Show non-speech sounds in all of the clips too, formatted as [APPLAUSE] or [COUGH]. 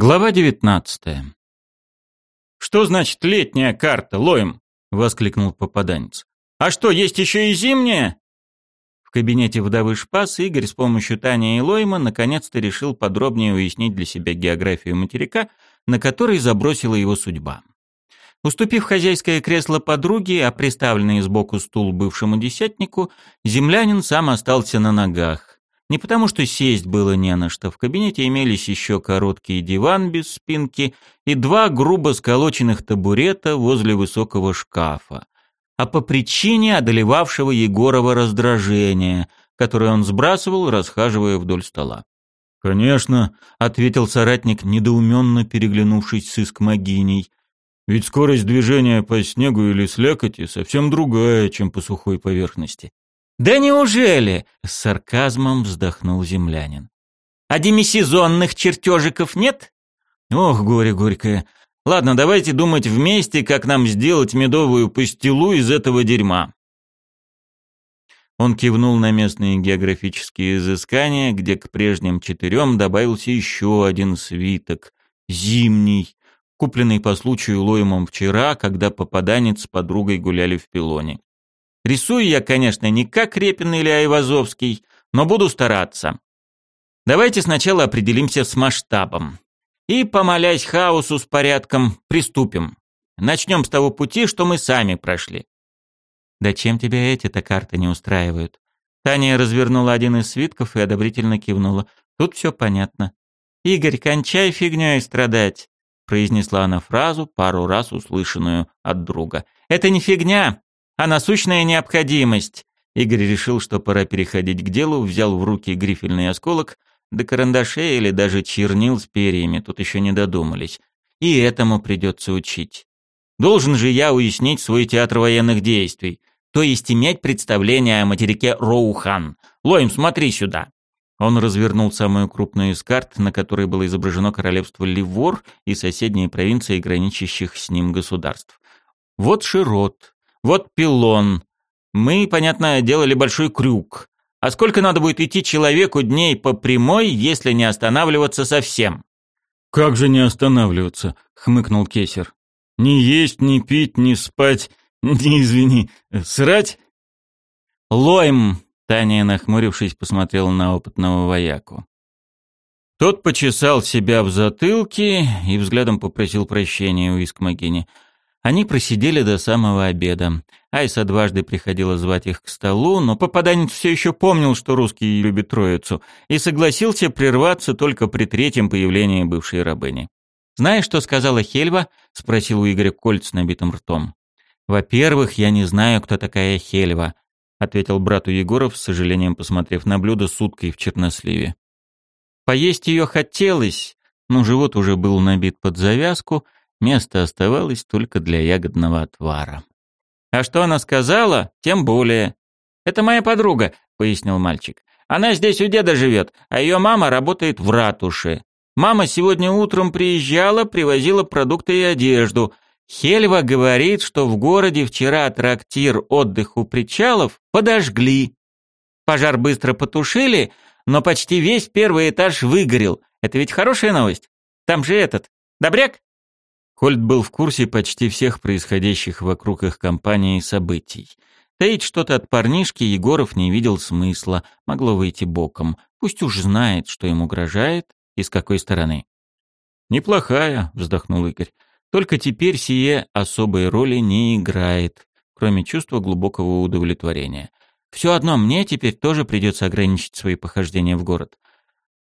Глава 19. Что значит летняя карта, Лоем? воскликнул попаданец. А что, есть еще и зимняя? В кабинете вдовы Шпас Игорь с помощью Тани и Лойма наконец-то решил подробнее уяснить для себя географию материка, на который забросила его судьба. Уступив хозяйское кресло подруге, а приставленный сбоку стул бывшему десятнику, землянин сам остался на ногах. Не потому, что сесть было не на что. В кабинете имелись еще короткий диван без спинки и два грубо сколоченных табурета возле высокого шкафа. А по причине одолевавшего Егорова раздражения, которое он сбрасывал, расхаживая вдоль стола. «Конечно», — ответил соратник, недоуменно переглянувшись с искмогиней. «Ведь скорость движения по снегу или слякоти совсем другая, чем по сухой поверхности. «Да неужели?» — с сарказмом вздохнул землянин. «А демисезонных чертежиков нет?» «Ох, горе горькое. Ладно, давайте думать вместе, как нам сделать медовую пастилу из этого дерьма». Он кивнул на местные географические изыскания, где к прежним четырем добавился еще один свиток, зимний, купленный по случаю Лоемом вчера, когда попаданец с подругой гуляли в пилоне. Рисую я, конечно, не как Репин или Айвазовский, но буду стараться. Давайте сначала определимся с масштабом. И, помолясь хаосу с порядком, приступим. Начнем с того пути, что мы сами прошли. Да чем тебя эти-то карты не устраивают? Таня развернула один из свитков и одобрительно кивнула. Тут все понятно. «Игорь, кончай фигней страдать», — произнесла она фразу, пару раз услышанную от друга. «Это не фигня а насущная необходимость. Игорь решил, что пора переходить к делу, взял в руки грифельный осколок, до карандашей или даже чернил с перьями, тут еще не додумались. И этому придется учить. Должен же я уяснить свой театр военных действий, то есть иметь представление о материке Роухан. Лоим, смотри сюда. Он развернул самую крупную из карт, на которой было изображено королевство Ливор и соседние провинции, граничащих с ним государств. Вот Широт, вот пилон. Мы, понятно, делали большой крюк. А сколько надо будет идти человеку дней по прямой, если не останавливаться совсем? Как же не останавливаться, хмыкнул Кесер. Ни есть, ни пить, ни спать, [LAUGHS] ни, извини, срать? Лоем, Таня, нахмурившись, посмотрела на опытного вояку. Тот почесал себя в затылке и взглядом попросил прощения у Искмогини. Они просидели до самого обеда. Айса дважды приходила звать их к столу, но попаданец все еще помнил, что русский любит троицу, и согласился прерваться только при третьем появлении бывшей рабыни. «Знаешь, что сказала Хельва?» — спросил у Игоря Кольт с набитым ртом. «Во-первых, я не знаю, кто такая Хельва», — ответил брату Егоров, с сожалением посмотрев на блюдо с уткой в черносливе. Поесть ее хотелось, но живот уже был набит под завязку — Место оставалось только для ягодного отвара. «А что она сказала, тем более». «Это моя подруга», — пояснил мальчик. «Она здесь у деда живет, а ее мама работает в ратуше. Мама сегодня утром приезжала, привозила продукты и одежду. Хельва говорит, что в городе вчера трактир «Отдых у причалов» подожгли. Пожар быстро потушили, но почти весь первый этаж выгорел. Это ведь хорошая новость. Там же этот, добряк, Хольд был в курсе почти всех происходящих вокруг их компании событий. Таить что-то от парнишки Егоров не видел смысла, могло выйти боком. Пусть уж знает, что им угрожает и с какой стороны. «Неплохая», — вздохнул Игорь. «Только теперь сие особой роли не играет, кроме чувства глубокого удовлетворения. Все одно мне теперь тоже придется ограничить свои похождения в город.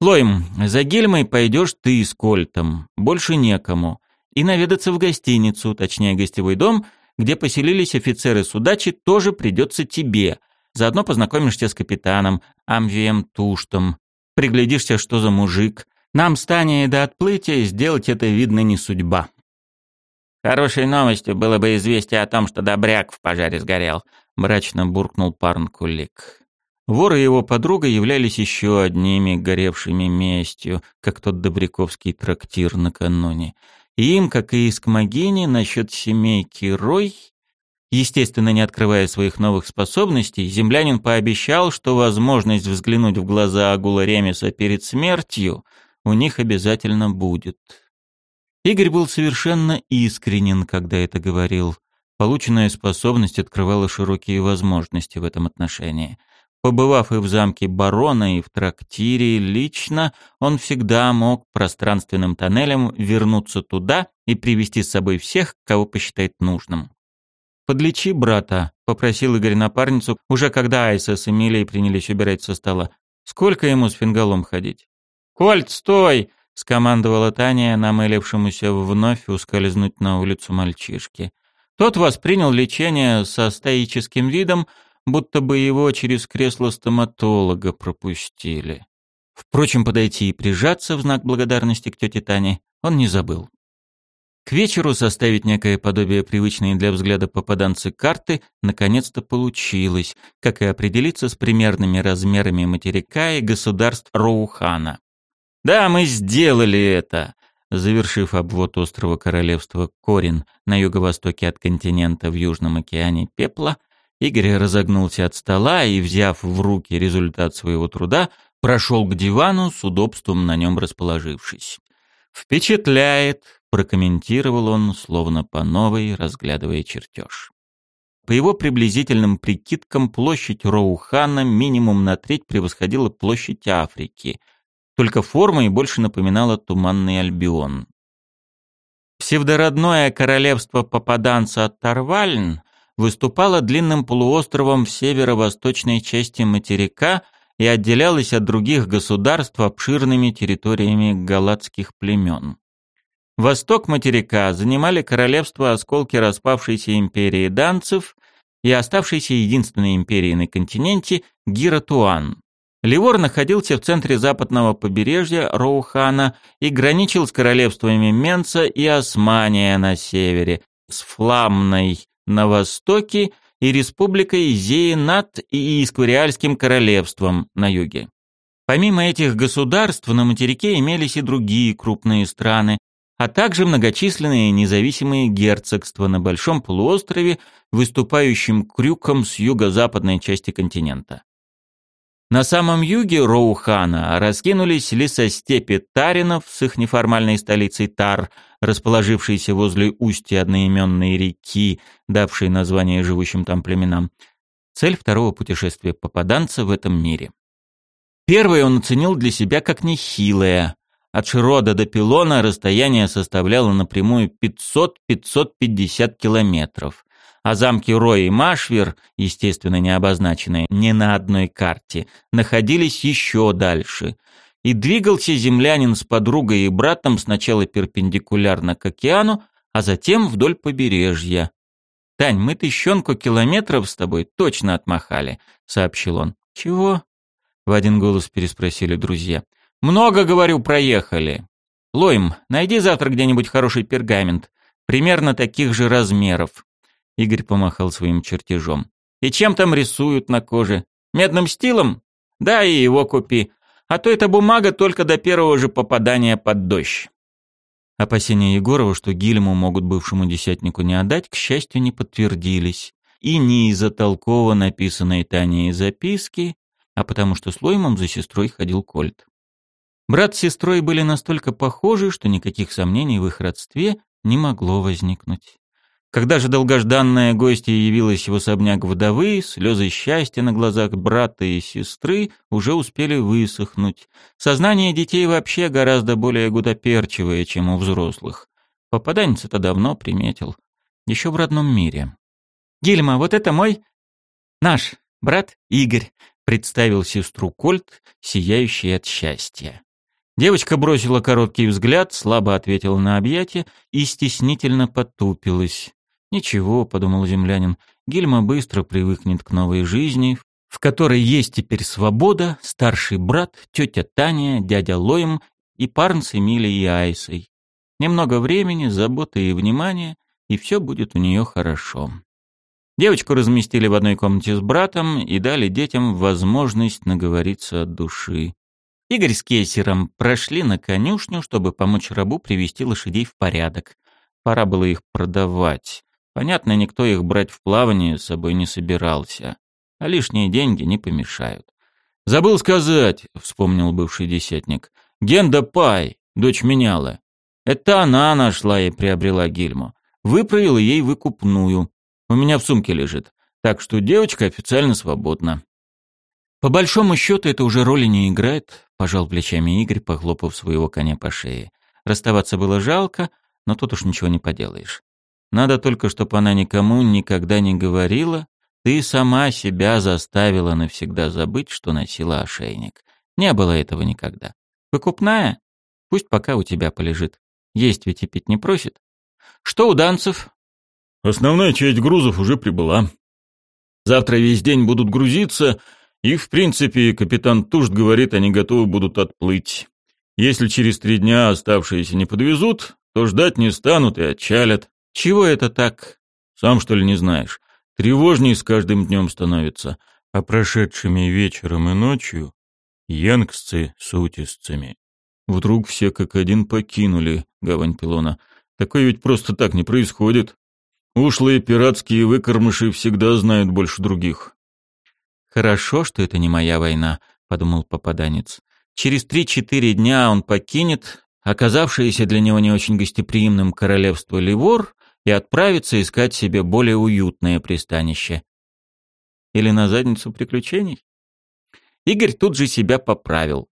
Лоем, за Гельмой пойдешь ты с Кольтом, больше некому и наведаться в гостиницу, точнее гостевой дом, где поселились офицеры судачи, тоже придется тебе. Заодно познакомишься с капитаном Амвием Туштом, приглядишься, что за мужик. Нам с Таней до отплытия сделать это, видно, не судьба. Хорошей новостью было бы известие о том, что Добряк в пожаре сгорел, мрачно буркнул Парн Кулик. Вор и его подруга являлись еще одними горевшими местью, как тот добряковский трактир накануне. Им, как и Искмогине, насчет семейки Рой, естественно, не открывая своих новых способностей, землянин пообещал, что возможность взглянуть в глаза Агула Ремеса перед смертью у них обязательно будет. Игорь был совершенно искренен, когда это говорил. Полученная способность открывала широкие возможности в этом отношении. Побывав и в замке барона, и в трактире лично, он всегда мог пространственным тоннелем вернуться туда и привести с собой всех, кого посчитает нужным. «Подлечи брата», — попросил Игорь напарницу, уже когда Айса с Эмилией принялись убирать со стола. «Сколько ему с фингалом ходить?» «Кольт, стой!» — скомандовала Таня, намылившемуся вновь ускользнуть на улицу мальчишки. Тот воспринял лечение со стоическим видом, будто бы его через кресло стоматолога пропустили. Впрочем, подойти и прижаться в знак благодарности к тете Тане он не забыл. К вечеру составить некое подобие привычной для взгляда попаданцы карты наконец-то получилось, как и определиться с примерными размерами материка и государств Роухана. «Да, мы сделали это!» Завершив обвод острова королевства Корин на юго-востоке от континента в Южном океане Пепла, Игорь разогнулся от стола и, взяв в руки результат своего труда, прошел к дивану с удобством на нем расположившись. «Впечатляет», — прокомментировал он, словно по новой, разглядывая чертеж. По его приблизительным прикидкам, площадь Роухана минимум на треть превосходила площадь Африки, только формой больше напоминала туманный Альбион. Псевдородное королевство попаданца Тарвальн выступала длинным полуостровом в северо-восточной части материка и отделялась от других государств обширными территориями галатских племен. Восток материка занимали королевства осколки распавшейся империи данцев и оставшейся единственной империей на континенте Гиратуан. Ливор находился в центре западного побережья Роухана и граничил с королевствами Менца и Османия на севере, с Фламной на востоке и республикой Зеенат и Исквариальским королевством на юге. Помимо этих государств на материке имелись и другие крупные страны, а также многочисленные независимые герцогства на большом полуострове, выступающем крюком с юго-западной части континента. На самом юге Роухана раскинулись лесостепи Таринов с их неформальной столицей Тар, расположившейся возле устья одноименной реки, давшей название живущим там племенам. Цель второго путешествия попаданца в этом мире. Первое он оценил для себя как нехилое. От Широда до Пилона расстояние составляло напрямую 500-550 километров а замки Рой и Машвер, естественно не обозначенные ни на одной карте, находились еще дальше. И двигался землянин с подругой и братом сначала перпендикулярно к океану, а затем вдоль побережья. «Тань, мы тыщенку километров с тобой точно отмахали», — сообщил он. «Чего?» — в один голос переспросили друзья. «Много, говорю, проехали. Лойм, найди завтра где-нибудь хороший пергамент, примерно таких же размеров. Игорь помахал своим чертежом. «И чем там рисуют на коже? Медным стилом? Да, и его купи. А то эта бумага только до первого же попадания под дождь». Опасения Егорова, что Гильму могут бывшему десятнику не отдать, к счастью, не подтвердились. И не из-за толково написанной Таней записки, а потому что с Лоймом за сестрой ходил Кольт. Брат с сестрой были настолько похожи, что никаких сомнений в их родстве не могло возникнуть. Когда же долгожданная гостья явилась в особняк вдовы, слезы счастья на глазах брата и сестры уже успели высохнуть. Сознание детей вообще гораздо более гудоперчивое, чем у взрослых. Попаданец это давно приметил. Еще в родном мире. «Гильма, вот это мой... наш брат Игорь», представил сестру Кольт, сияющий от счастья. Девочка бросила короткий взгляд, слабо ответила на объятие и стеснительно потупилась. «Ничего», — подумал землянин, — «Гильма быстро привыкнет к новой жизни, в которой есть теперь свобода, старший брат, тетя Таня, дядя Лоем и парн с Эмилией и Айсой. Немного времени, заботы и внимания, и все будет у нее хорошо». Девочку разместили в одной комнате с братом и дали детям возможность наговориться от души. Игорь с Кейсером прошли на конюшню, чтобы помочь рабу привести лошадей в порядок. Пора было их продавать. Понятно, никто их брать в плавание с собой не собирался, а лишние деньги не помешают. «Забыл сказать», — вспомнил бывший десятник, Генда Пай, дочь меняла. Это она нашла и приобрела гильму. Выправила ей выкупную. У меня в сумке лежит. Так что девочка официально свободна. По большому счету это уже роли не играет, пожал плечами Игорь, похлопав своего коня по шее. Расставаться было жалко, но тут уж ничего не поделаешь. Надо только, чтобы она никому никогда не говорила, ты сама себя заставила навсегда забыть, что носила ошейник. Не было этого никогда. Выкупная? Пусть пока у тебя полежит. Есть ведь и пить не просит. Что у данцев? Основная часть грузов уже прибыла. Завтра весь день будут грузиться, и, в принципе, капитан Тушт говорит, они готовы будут отплыть. Если через три дня оставшиеся не подвезут, то ждать не станут и отчалят. Чего это так? Сам что ли не знаешь? Тревожней с каждым днем становится. А прошедшими вечером и ночью янгсцы с утисцами. Вдруг все как один покинули гавань Пилона. Такое ведь просто так не происходит. Ушлые пиратские выкормыши всегда знают больше других. «Хорошо, что это не моя война», — подумал попаданец. «Через три-четыре дня он покинет оказавшееся для него не очень гостеприимным королевство Ливор и отправится искать себе более уютное пристанище. Или на задницу приключений? Игорь тут же себя поправил.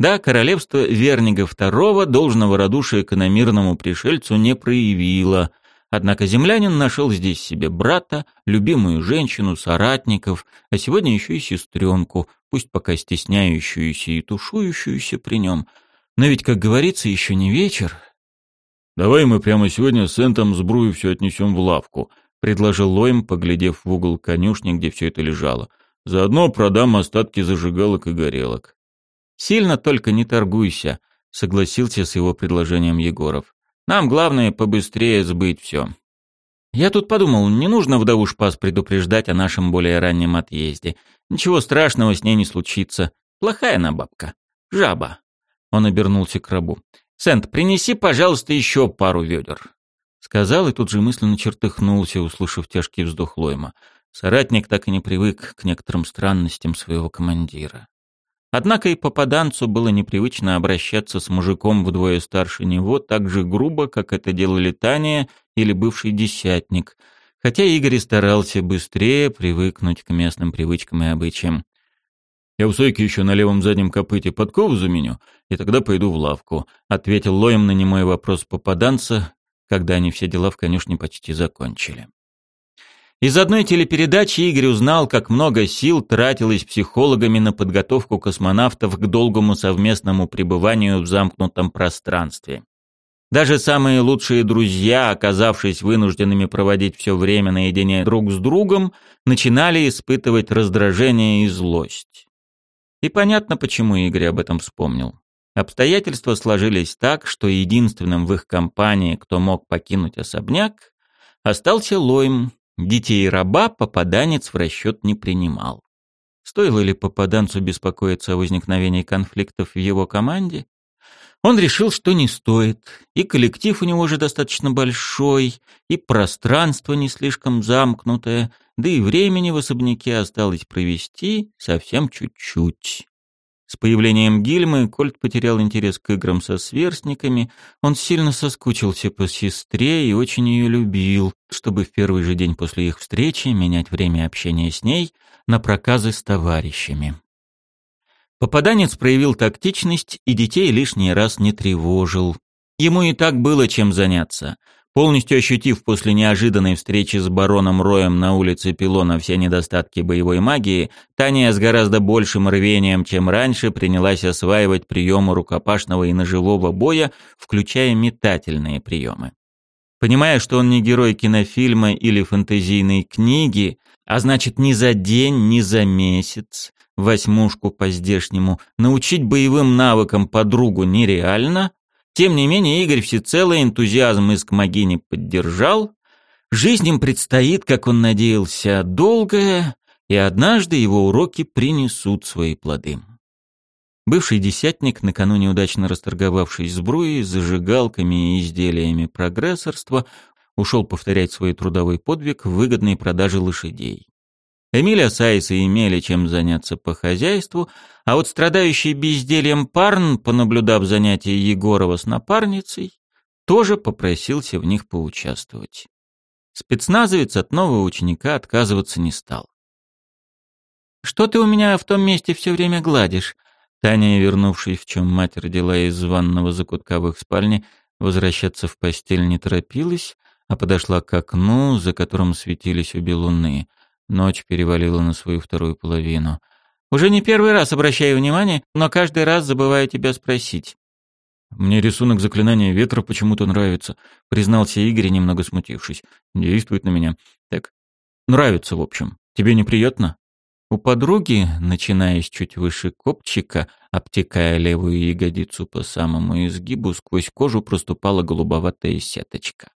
Да, королевство Вернига II должного радушия к иномирному пришельцу не проявило, однако землянин нашел здесь себе брата, любимую женщину, соратников, а сегодня еще и сестренку, пусть пока стесняющуюся и тушующуюся при нем. Но ведь, как говорится, еще не вечер. «Давай мы прямо сегодня с Энтом сбрую все отнесем в лавку», — предложил Лоем, поглядев в угол конюшни, где все это лежало. «Заодно продам остатки зажигалок и горелок». «Сильно только не торгуйся», — согласился с его предложением Егоров. «Нам главное побыстрее сбыть все». «Я тут подумал, не нужно вдову Шпас предупреждать о нашем более раннем отъезде. Ничего страшного с ней не случится. Плохая она бабка. Жаба». Он обернулся к рабу. «Сент, принеси, пожалуйста, еще пару ведер». Сказал и тут же мысленно чертыхнулся, услышав тяжкий вздох Лойма. Соратник так и не привык к некоторым странностям своего командира. Однако и попаданцу было непривычно обращаться с мужиком вдвое старше него так же грубо, как это делали Таня или бывший десятник, хотя Игорь старался быстрее привыкнуть к местным привычкам и обычаям. «Я в сойке еще на левом заднем копыте подкову заменю, и тогда пойду в лавку», — ответил Лоем на немой вопрос попаданца, когда они все дела в конюшне почти закончили. Из одной телепередачи Игорь узнал, как много сил тратилось психологами на подготовку космонавтов к долгому совместному пребыванию в замкнутом пространстве. Даже самые лучшие друзья, оказавшись вынужденными проводить все время наедине друг с другом, начинали испытывать раздражение и злость. И понятно, почему Игорь об этом вспомнил. Обстоятельства сложились так, что единственным в их компании, кто мог покинуть особняк, остался Лойм, Детей раба попаданец в расчет не принимал. Стоило ли попаданцу беспокоиться о возникновении конфликтов в его команде? Он решил, что не стоит, и коллектив у него же достаточно большой, и пространство не слишком замкнутое, да и времени в особняке осталось провести совсем чуть-чуть. С появлением Гильмы Кольт потерял интерес к играм со сверстниками, он сильно соскучился по сестре и очень ее любил, чтобы в первый же день после их встречи менять время общения с ней на проказы с товарищами. Попаданец проявил тактичность и детей лишний раз не тревожил. Ему и так было чем заняться — Полностью ощутив после неожиданной встречи с бароном Роем на улице Пилона все недостатки боевой магии, Таня с гораздо большим рвением, чем раньше, принялась осваивать приемы рукопашного и ножевого боя, включая метательные приемы. Понимая, что он не герой кинофильма или фэнтезийной книги, а значит ни за день, ни за месяц, восьмушку по-здешнему, научить боевым навыкам подругу нереально, тем не менее, Игорь всецело энтузиазм из Кмагини поддержал. Жизнь им предстоит, как он надеялся, долгая, и однажды его уроки принесут свои плоды. Бывший десятник, накануне удачно расторговавшись сбруей, зажигалками и изделиями прогрессорства, ушел повторять свой трудовой подвиг в выгодной продаже лошадей. Эмиля с Айсой имели чем заняться по хозяйству, а вот страдающий бездельем Парн, понаблюдав занятия Егорова с напарницей, тоже попросился в них поучаствовать. Спецназовец от нового ученика отказываться не стал. «Что ты у меня в том месте все время гладишь?» Таня, вернувшись, в чем мать родила из ванного их спальне, возвращаться в постель не торопилась, а подошла к окну, за которым светились обе луны. Ночь перевалила на свою вторую половину. «Уже не первый раз обращаю внимание, но каждый раз забываю тебя спросить. «Мне рисунок заклинания ветра почему-то нравится», — признался Игорь, немного смутившись. «Действует на меня. Так, нравится, в общем. Тебе неприятно?» У подруги, начиная с чуть выше копчика, обтекая левую ягодицу по самому изгибу, сквозь кожу проступала голубоватая сеточка.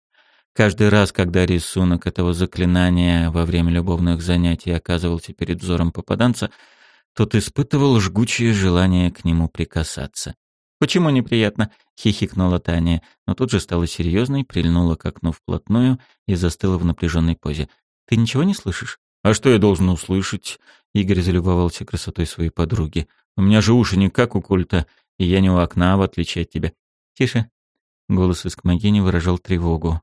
Каждый раз, когда рисунок этого заклинания во время любовных занятий оказывался перед взором попаданца, тот испытывал жгучее желание к нему прикасаться. «Почему неприятно?» — хихикнула Таня, но тут же стала серьезной, прильнула к окну вплотную и застыла в напряженной позе. «Ты ничего не слышишь?» «А что я должен услышать?» Игорь залюбовался красотой своей подруги. «У меня же уши не как у культа, и я не у окна, в отличие от тебя». «Тише». Голос из Кмагини выражал тревогу.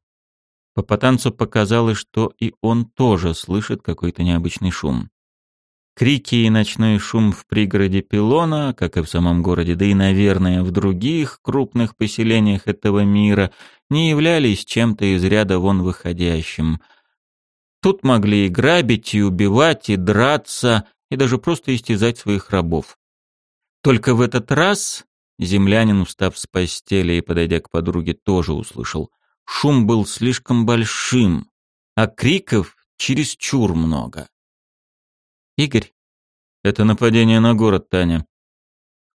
По потанцу показалось, что и он тоже слышит какой-то необычный шум. Крики и ночной шум в пригороде Пилона, как и в самом городе, да и, наверное, в других крупных поселениях этого мира, не являлись чем-то из ряда вон выходящим. Тут могли и грабить, и убивать, и драться, и даже просто истязать своих рабов. Только в этот раз землянин, устав с постели и подойдя к подруге, тоже услышал. Шум был слишком большим, а криков чересчур много. Игорь, это нападение на город, Таня.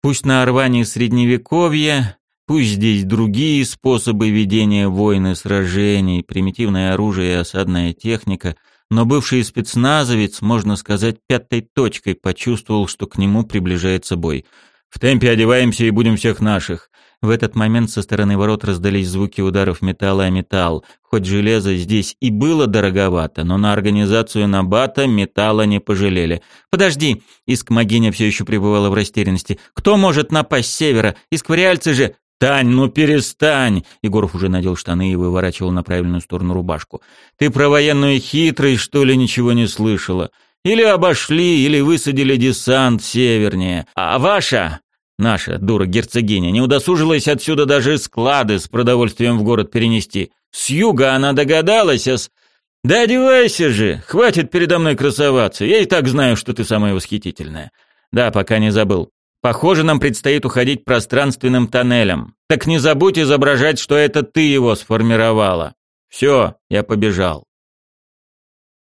Пусть на Орване средневековье, пусть здесь другие способы ведения войны, сражений, примитивное оружие и осадная техника, но бывший спецназовец, можно сказать, пятой точкой почувствовал, что к нему приближается бой. «В темпе одеваемся и будем всех наших. В этот момент со стороны ворот раздались звуки ударов металла о металл. Хоть железо здесь и было дороговато, но на организацию Набата металла не пожалели. «Подожди!» Искмогиня все еще пребывала в растерянности. «Кто может напасть с севера? Исквариальцы же...» «Тань, ну перестань!» Егоров уже надел штаны и выворачивал на правильную сторону рубашку. «Ты про военную хитрость, что ли, ничего не слышала? Или обошли, или высадили десант севернее. А ваша, Наша дура-герцогиня не удосужилась отсюда даже склады с продовольствием в город перенести. С юга она догадалась, а с... Да одевайся же, хватит передо мной красоваться. Я и так знаю, что ты самая восхитительная. Да, пока не забыл. Похоже, нам предстоит уходить пространственным тоннелем. Так не забудь изображать, что это ты его сформировала. Все, я побежал.